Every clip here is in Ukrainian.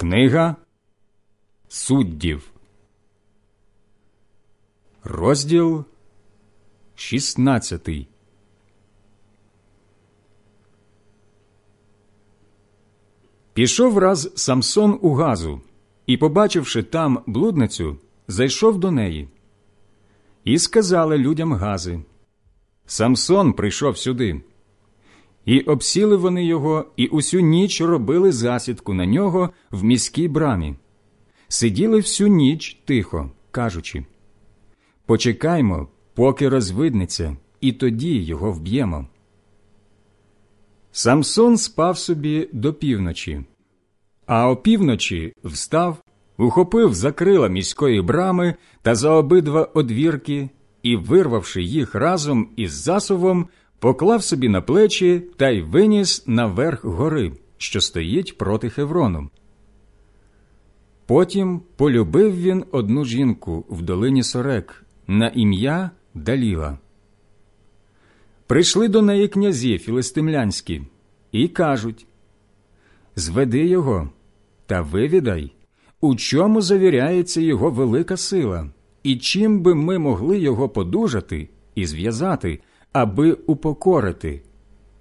Книга суддів, розділ 16 Пішов раз Самсон у газу і, побачивши там блудницю, зайшов до неї. І сказали людям гази Самсон прийшов сюди. І обсіли вони його, і усю ніч робили засідку на нього в міській брамі. Сиділи всю ніч тихо, кажучи Почекаймо, поки розвиднеться, і тоді його вб'ємо. Самсон спав собі до півночі, а опівночі встав, ухопив за крила міської брами та за обидва одвірки і, вирвавши їх разом із засувом, поклав собі на плечі та й виніс наверх гори, що стоїть проти Хеврону. Потім полюбив він одну жінку в долині Сорек на ім'я Даліла. Прийшли до неї князі філистимлянські і кажуть Зведи його та вивідай, у чому завіряється його велика сила, і чим би ми могли його подужати і зв'язати, аби упокорити,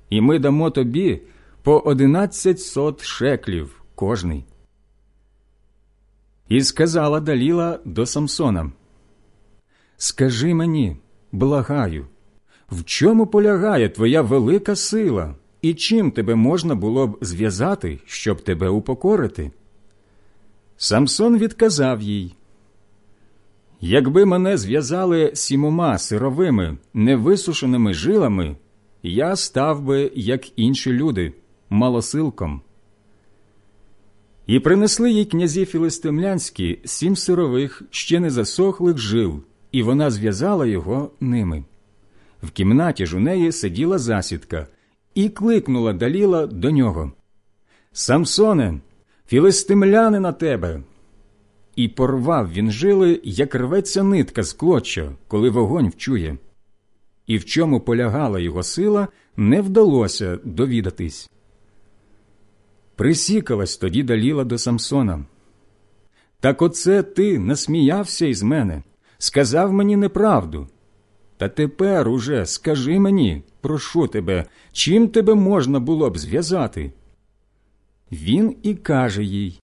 і ми дамо тобі по одинадцять сот шеклів кожний. І сказала Даліла до Самсона Скажи мені, благаю, в чому полягає твоя велика сила, і чим тебе можна було б зв'язати, щоб тебе упокорити? Самсон відказав їй Якби мене зв'язали сімома сировими, невисушеними жилами, я став би, як інші люди, малосилком. І принесли їй князі філистимлянські сім сирових, ще не засохлих жил, і вона зв'язала його ними. В кімнаті ж у неї сиділа засідка, і кликнула Даліла до нього Самсоне, філистимляни на тебе. І порвав він жили, як рветься нитка з клоча, коли вогонь вчує. І в чому полягала його сила, не вдалося довідатись. Присікалась тоді Даліла до Самсона. Так оце ти насміявся із мене, сказав мені неправду. Та тепер уже скажи мені, прошу тебе, чим тебе можна було б зв'язати? Він і каже їй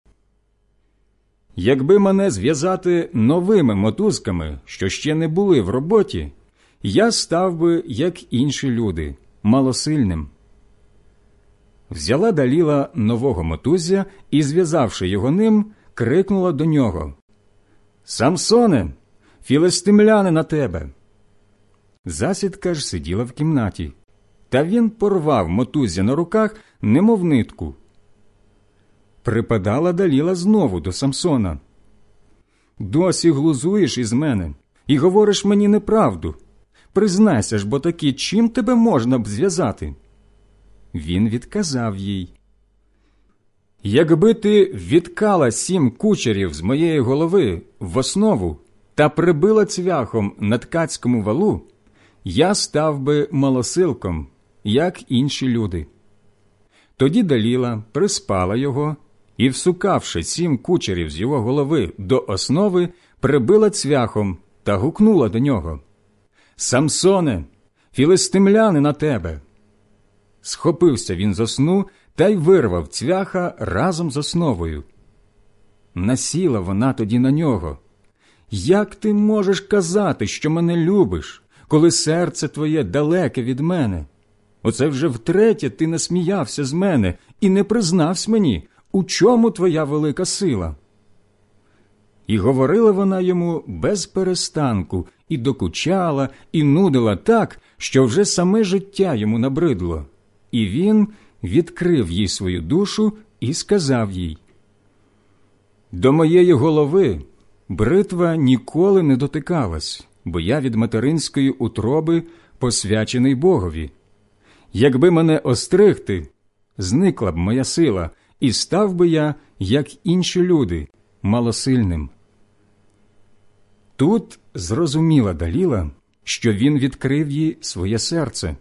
Якби мене зв'язати новими мотузками, що ще не були в роботі, я став би, як інші люди, малосильним. Взяла Даліла нового мотузя і, зв'язавши його ним, крикнула до нього Самсоне, філистимляни на тебе. Засідка ж сиділа в кімнаті, та він порвав мотузя на руках, немов нитку. Припадала Даліла знову до Самсона. Досі глузуєш із мене і говориш мені неправду. Признайся ж, бо таки, чим тебе можна б зв'язати? Він відказав їй. Якби ти відкала сім кучерів з моєї голови в основу та прибила цвяхом на ткацькому валу, я став би малосилком, як інші люди. Тоді Даліла приспала його і, всукавши сім кучерів з його голови до основи, прибила цвяхом та гукнула до нього Самсоне, філистимляни на тебе. Схопився він з сну та й вирвав цвяха разом з основою. Насіла вона тоді на нього. Як ти можеш казати, що мене любиш, коли серце твоє далеке від мене? Оце вже втретє ти насміявся з мене і не признався мені, у чому твоя велика сила? І говорила вона йому без перестанку, і докучала, і нудила так, що вже саме життя йому набридло, і він відкрив їй свою душу і сказав їй До моєї голови бритва ніколи не дотикалась, бо я від материнської утроби посвячений Богові. Якби мене остригти, зникла б моя сила, і став би я, як інші люди, малосильним. Тут зрозуміла Даліла, що він відкрив їй своє серце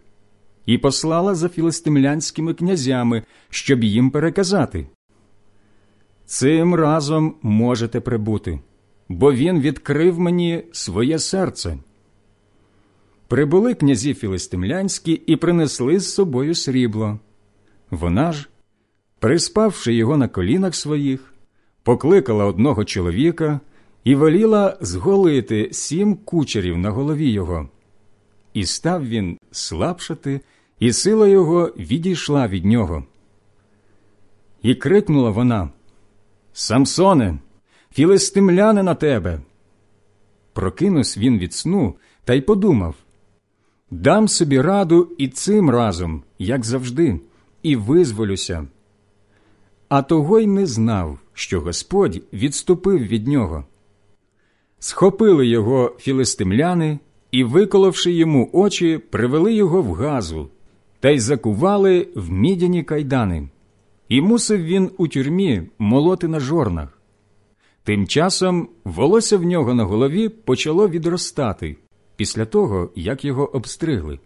і послала за філистимлянськими князями, щоб їм переказати. цим разом можете прибути, бо він відкрив мені своє серце. Прибули князі філистимлянські і принесли з собою срібло. Вона ж, приспавши його на колінах своїх, покликала одного чоловіка і воліла зголити сім кучерів на голові його. І став він слабшати, і сила його відійшла від нього. І крикнула вона Самсоне, філистимляни на тебе. Прокинувся він від сну та й подумав Дам собі раду і цим разом, як завжди, і визволюся. А того й не знав, що Господь відступив від нього. Схопили його філистимляни і, виколовши йому очі, привели його в газу та й закували в мідяні кайдани, і мусив він у тюрмі молоти на жорнах. Тим часом волосся в нього на голові почало відростати після того, як його обстригли.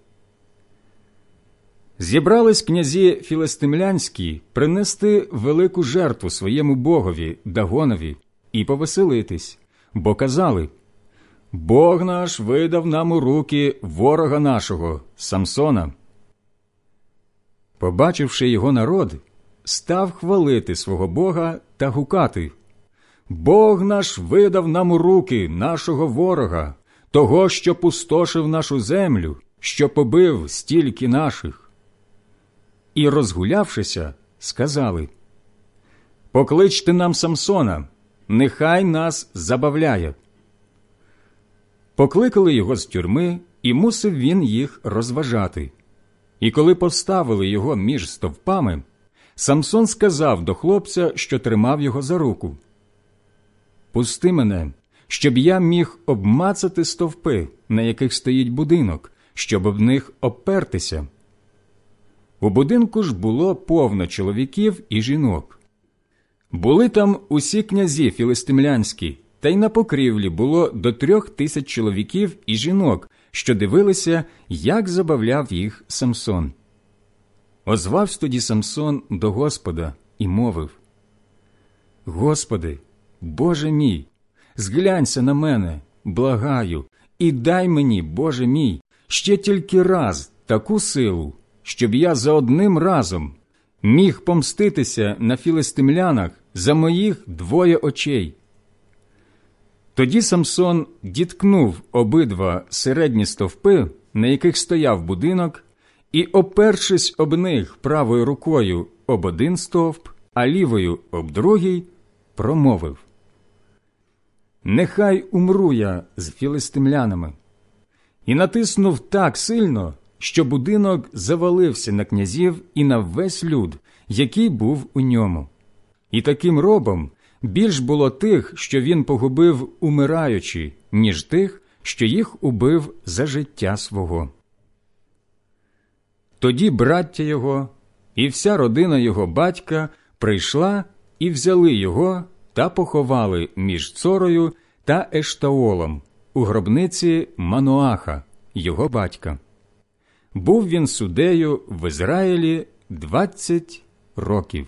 Зібрались князі філистимлянські принести велику жертву своєму богові Дагонові і повеселитись, бо казали Бог наш видав нам у руки ворога нашого, Самсона. Побачивши його народ, став хвалити свого Бога та гукати Бог наш видав нам у руки нашого ворога, того, що пустошив нашу землю, що побив стільки наших. І, розгулявшися, сказали Покличте нам Самсона, нехай нас забавляє. Покликали його з тюрми, і мусив він їх розважати. І коли поставили його між стовпами, Самсон сказав до хлопця, що тримав його за руку Пусти мене, щоб я міг обмацати стовпи, на яких стоїть будинок, щоб об них обпертися. У будинку ж було повно чоловіків і жінок. Були там усі князі філистимлянські, та й на покрівлі було до трьох тисяч чоловіків і жінок, що дивилися, як забавляв їх Самсон. Озвався тоді Самсон до Господа і мовив Господи, Боже мій, зглянься на мене, благаю, і дай мені, Боже мій, ще тільки раз таку силу, щоб я за одним разом міг помститися на філистимлянах за моїх двоє очей. Тоді Самсон діткнув обидва середні стовпи, на яких стояв будинок, і, опершись об них правою рукою об один стовп, а лівою об другий, промовив Нехай умру я з філистимлянами. І натиснув так сильно, що будинок завалився на князів і на весь люд, який був у ньому. І таким робом більш було тих, що він погубив, умираючи, ніж тих, що їх убив за життя свого. Тоді браття його і вся родина його батька прийшла і взяли його та поховали між Цорою та Ештаолом у гробниці Мануаха, його батька. Був він судею в Ізраїлі двадцять років.